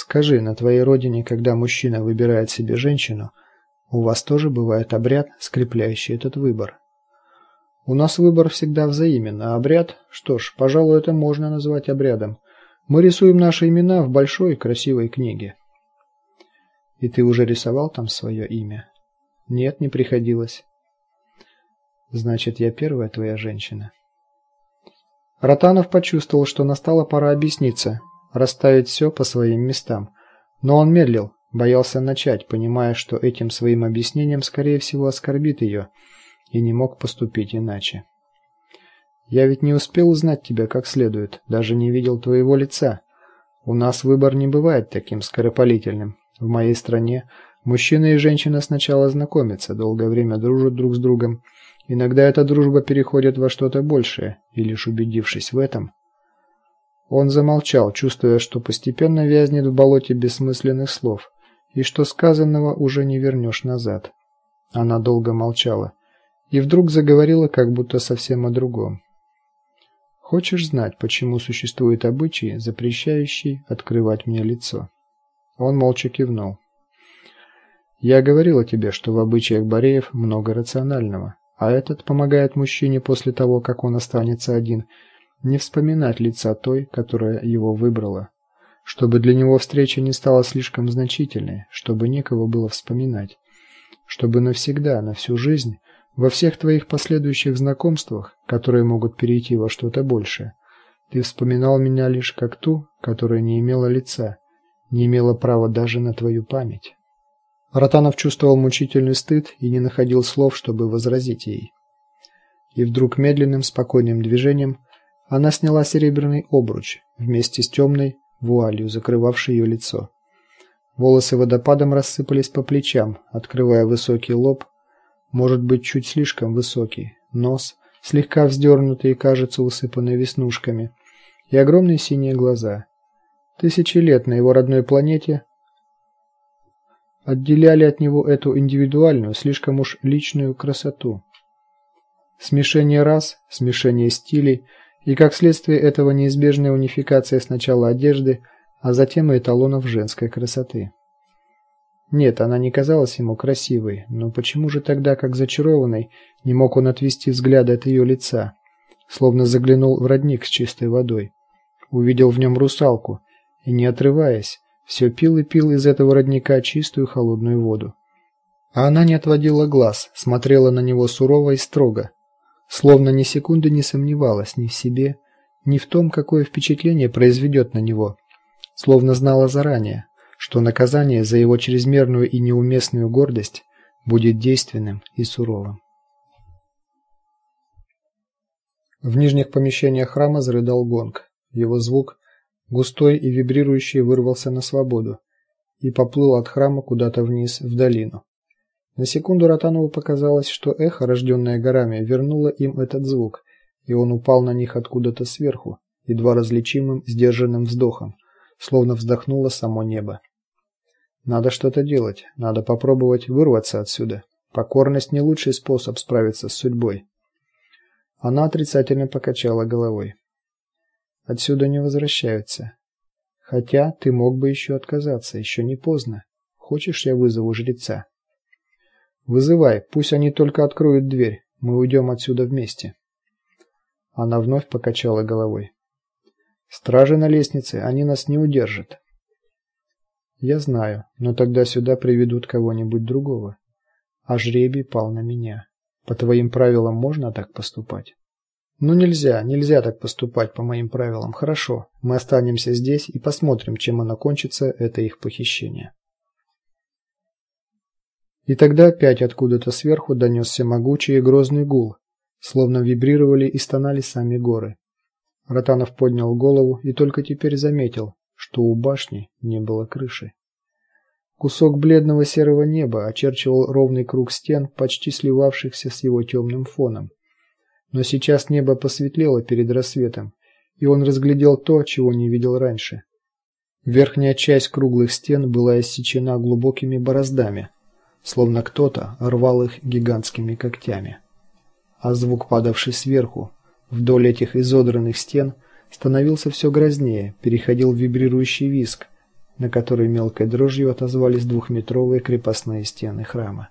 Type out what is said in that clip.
Скажи, на твоей родине, когда мужчина выбирает себе женщину, у вас тоже бывает обряд, скрепляющий этот выбор? У нас выбор всегда взаимен, а обряд, что ж, пожалуй, это можно назвать обрядом. Мы рисуем наши имена в большой красивой книге. И ты уже рисовал там свое имя? Нет, не приходилось. Значит, я первая твоя женщина. Ротанов почувствовал, что настала пора объясниться, расставить все по своим местам. Но он медлил, боялся начать, понимая, что этим своим объяснением скорее всего оскорбит ее и не мог поступить иначе. Я ведь не успел узнать тебя как следует, даже не видел твоего лица. У нас выбор не бывает таким скоропалительным. В моей стране мужчина и женщина сначала знакомятся, долгое время дружат друг с другом. Иногда эта дружба переходит во что-то большее, и лишь убедившись в этом, он замолчал, чувствуя, что постепенно вязнет в болоте бессмысленных слов, и что сказанного уже не вернешь назад. Она долго молчала и вдруг заговорила как будто совсем о другом. Хочешь знать, почему существует обычай, запрещающий открывать мне лицо? Он молча кивнул. Я говорила тебе, что в обычаях Бореев много рационального, а этот помогает мужчине после того, как он останется один, не вспоминать лица той, которая его выбрала, чтобы для него встреча не стала слишком значительной, чтобы некого было вспоминать, чтобы навсегда, на всю жизнь во всех твоих последующих знакомствах, которые могут перейти во что-то большее, ты вспоминал меня лишь как ту, которая не имела лица, не имела права даже на твою память. Ротанов чувствовал мучительный стыд и не находил слов, чтобы возразить ей. И вдруг медленным, спокойным движением она сняла серебряный обруч вместе с темной вуалью, закрывавшей ее лицо. Волосы водопадом рассыпались по плечам, открывая высокий лоб, может быть, чуть слишком высокий, нос, слегка вздернутый и, кажется, усыпанный веснушками, и огромные синие глаза. Тысячи лет на его родной планете отделяли от него эту индивидуальную, слишком уж личную красоту. Смешение рас, смешение стилей и как следствие этого неизбежная унификация сначала одежды, а затем и эталонов женской красоты. Нет, она не казалась ему красивой, но почему же тогда, как зачарованный, не мог он отвести взгляд от ее лица, словно заглянул в родник с чистой водой, увидел в нем русалку и не отрываясь, все пил и пил из этого родника чистую холодную воду. А она не отводила глаз, смотрела на него сурово и строго, словно ни секунды не сомневалась ни в себе, ни в том, какое впечатление произведет на него, словно знала заранее, что наказание за его чрезмерную и неуместную гордость будет действенным и суровым. В нижних помещениях храма зарыдал гонг. Его звук, густой и вибрирующий, вырвался на свободу и поплыл от храма куда-то вниз в долину. На секунду Ротанову показалось, что эхо, рожденное горами, вернуло им этот звук, и он упал на них откуда-то сверху, едва различимым сдержанным вздохом, словно вздохнуло само небо. Надо что-то делать, надо попробовать вырваться отсюда. Покорность не лучший способ справиться с судьбой. Она отрицательно покачала головой. Отсюда не возвращаются. Хотя ты мог бы еще отказаться, еще не поздно. Хочешь, я вызову жреца? Вызывай, пусть они только откроют дверь. Мы уйдем отсюда вместе. Она вновь покачала головой. Стражи на лестнице, они нас не удержат. Я знаю, но тогда сюда приведут кого-нибудь другого. А жребий пал на меня. По твоим правилам можно так поступать? Ну нельзя, нельзя так поступать по моим правилам. Хорошо. Мы останемся здесь и посмотрим, чем оно кончится, это их похищение. И тогда опять откуда-то сверху донесся могучий и грозный гул, словно вибрировали и стонали сами горы. Ротанов поднял голову и только теперь заметил, что у башни не было крыши. Кусок бледного серого неба очерчивал ровный круг стен, почти сливавшихся с его темным фоном. Но сейчас небо посветлело перед рассветом, и он разглядел то, чего не видел раньше. Верхняя часть круглых стен была иссечена глубокими бороздами, словно кто-то рвал их гигантскими когтями. А звук, падавший сверху, вдоль этих изодранных стен, становился все грознее, переходил в вибрирующий визг, на которой мелкой дрожью отозвались двухметровые крепостные стены храма.